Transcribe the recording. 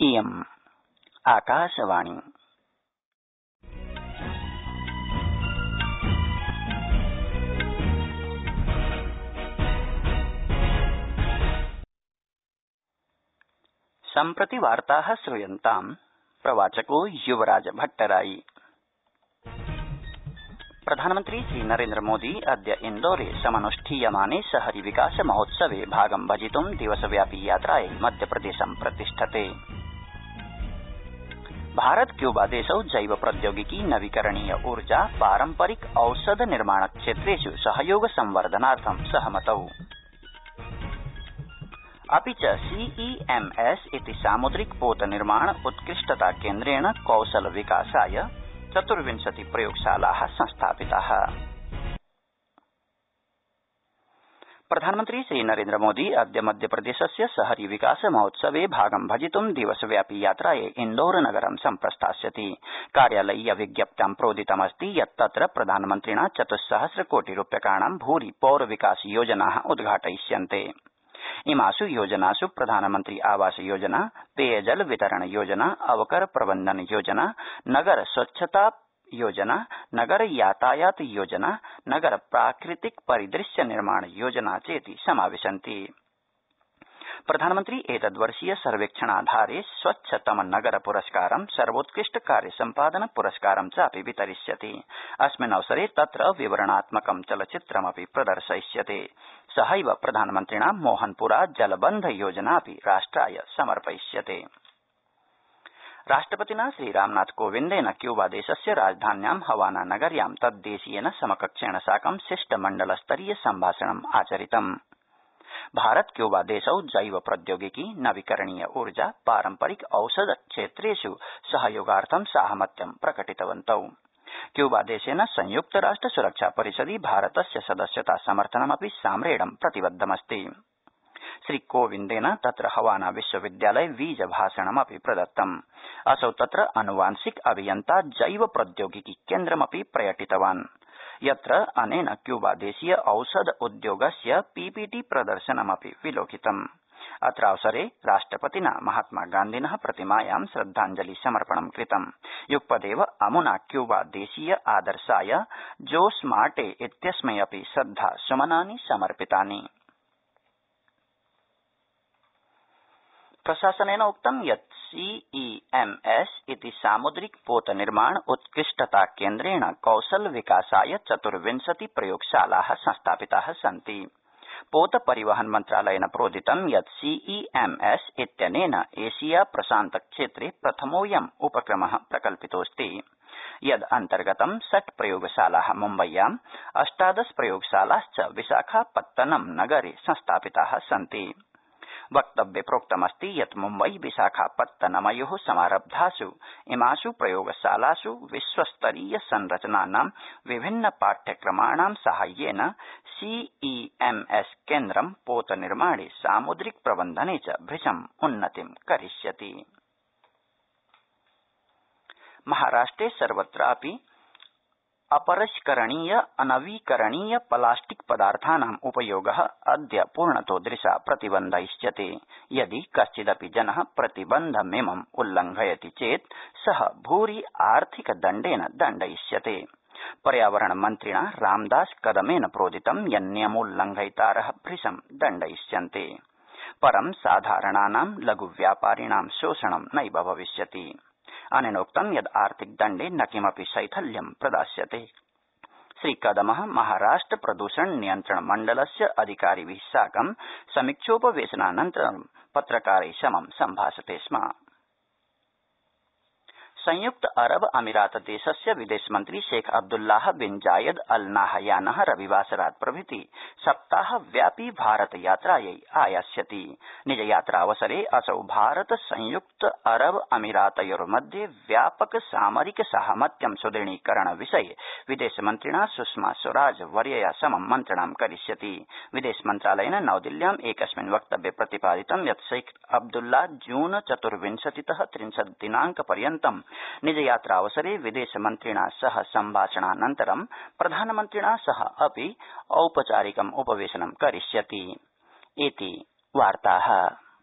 इयम् आकाशवाणी सम्प्रति वार्ता श्रूयन्ताम् प्रवाचको युवराज भट्टराई प्रधानमन्त्री श्रीनरेन्द्रमोदी अद्य इन्दौरे समनुष्ठीयमाने शहरी विकास महोत्सवे भागं भजितुं दिवसव्यापी यात्रायै मध्यप्रदेशं प्रतिष्ठते भारत क्यूबा देशौ जैव प्रौद्योगिकी नवीकरणीय ऊर्जा पारम्परिक औषध निर्माण क्षेत्रेष् सहयोग संवर्धनार्थं सहमतौ। अपि च सीईएमएस इति सामुद्रिक पोत निर्माण उत्कृष्टता केन्द्रेण कौशल विकासाय चतुर्विंशति प्रयोगशाला संस्थापिता। प्रधानमन्त्री श्रीनरेन्द्रमोदी अद्य मध्यप्रदेशस्य शहरी विकास महोत्सवे भागं भजितुं दिवसव्यापी यात्रायै इन्दौर नगरं सम्प्रस्थास्यति। कार्यालयीय विज्ञप्त्यां प्रोदितमस्ति यत् तत्र प्रधानमन्त्रिणा चतुस्सहस्र कोटि रूप्यकाणां भूरि पौर विकास योजना उद्घाटयिष्यन्ते। इमास् योजनास् प्रधानमन्त्री आवास योजना, पेयजल वितरण योजना अवकर प्रबन्धन योजना नगर स्वच्छता योजना, नगर यातायात योजना, नगर प्राकृतिक परिदृश्य निर्माण योजना चेति समाविशन्ति। प्रधानमन्त्री एतद्वर्षीय सर्वेक्षणाधारे स्वच्छतम नगर पुरस्कारं, सर्वोत्कृष्ट कार्य सम्पादन पुरस्कारं चापि वितरिष्यति। अस्मिन्नवसरे तत्र विवरणात्मकं चलचित्रमपि प्रदर्शयिष्यते। सहैव प्रधानमन्त्रिणा मोहनपुरा जलबन्ध योजनापि राष्ट्राय समर्पयिष्यते। राष्ट्रपतिना क्यूबा देशस्य राजधान्यां हवाना नगर्यां तद्देशीयेन समकक्षेण साकं शिष्टमण्डल स्तरीय सम्भाषणम् आचरितम्। भारत क्यूबा देशौ जैव प्रौद्योगिकी, नवीकरणीय ऊर्जा, पारम्परिक औषध क्षेत्रेष् सहयोगार्थं साहमत्यं प्रकटितवन्तौ। क्यूबा देशेन संयुक्त राष्ट्र सुरक्षा परिषदि भारतस्य सदस्यता समर्थनमपि साम्रेणं प्रतिबद्धमस्ति। श्रीकोविन्देन तत्र हवाना विश्वविद्यालये बीज भाषणमपि प्रदत्तम्। असौ तत्र अनुवांशिक अभियन्ता जैव प्रौद्योगिकी केन्द्रमपि प्रयटितवान्। यत्र अनेन क्यूबा देशीय औषध उद्योगस्य पीपीटी प्रदर्शनमपि विलोकितम्। अत्रावसरे राष्ट्रपतिना महात्मा गान्धिन प्रतिमायां श्रद्धाञ्जलि समर्पणं कृतम्। युगपदेव अमुना क्यूबा देशीय आदर्शाय जोस मार्टे इत्यस्मै अपि श्रद्धा सुमनानि समर्पितानि। प्रशासनेन उक्तं यत् सीईएमएस इति सामुद्रिक पोत निर्माण उत्कृष्टता केन्द्रेण कौशल विकासाय चतुर्विंशति प्रयोगशाला संस्थापिता सन्ति। पोत परिवहन मन्त्रालयेन प्रोदितं यत् सीईएमएस इत्यनेन एशिया प्रशान्त क्षेत्रे प्रथमोऽयम् उपक्रम प्रकल्पितोऽस्ति। यदन्तर्गतं षट् प्रयोगशाला मुम्बय्याम् अष्टादश प्रयोगशालाश्च विशाखापत्तनम नगरे संस्थापिता सन्ति। वक्तव्ये प्रोक्तमस्ति यत् मुम्बई विशाखापत्तनमयो समारब्धास्, इमास् प्रयोगशालास् विश्वस्तरीय संरचनानां विभिन्न पाठ्यक्रमाणां साहाय्येन सीईएमएस केन्द्रं पोत निर्माणे सामुद्रिक प्रबन्धने च भृशम् उन्नतिं करिष्यति। महाराष्ट्रे सर्वत्रापि अपरिष्करणीय अनवीकरणीय प्लास्टिक पदार्थानाम् उपयोग अद्य पूर्णतोदृशा प्रतिबन्धयिष्यते। यदि कश्चिदपि जन प्रतिबन्धमिमम् उल्लंघयति चेत् स भूरि आर्थिकदण्डेन दण्डयिष्यते। पर्यावरण मन्त्रिणा रामदास कदमेन प्रोदितं यन्नियमोल्लंघयितार भृशं दण्डयिष्यन्ते। परं साधारणानां लघुव्यापारिणां शोषणं नैव भविष्यति। अनेनोक्तं यत् आर्थिकदण्डे न किमपि शैथिल्यं प्रदास्यते। श्रीकदम महाराष्ट्र प्रदूषण नियन्त्रण मण्डलस्य अधिकारिभि साकं समीक्षोपवेशनानन्तरं पत्रकारै समं सम्भाषते स्म। संयुक्त अरब अमीरात देशस्य विदेशमन्त्री Sheikh Abdullah bin Zayed Al Nahyan रविवासरात् प्रभृति सप्ताहव्यापी भारत यात्रायै आयास्यति। निजयात्रावसरे असौ भारत संयुक्त अरब अमीरातयोर्मध्ये व्यापक सामरिक साहमत्यं सुदृढीकरण विषये विदेशमन्त्रिणा सुषमा स्वराज वर्यया समं मन्त्रणां करिष्यति। विदेशमन्त्रालयेन नवदिल्ल्याम् एकस्मिन् वक्तव्ये प्रतिपादितं यत् शेख अब्दुल्ला जून चतुर्विंशतित त्रिंशत् दिनांक पर्यन्तं निजयात्रावसरे विदेशमन्त्रिणा सह सम्भाषणानन्तरं प्रधानमन्त्रिणा सह अपि औपचारिकम् उपवेशनं करिष्यति।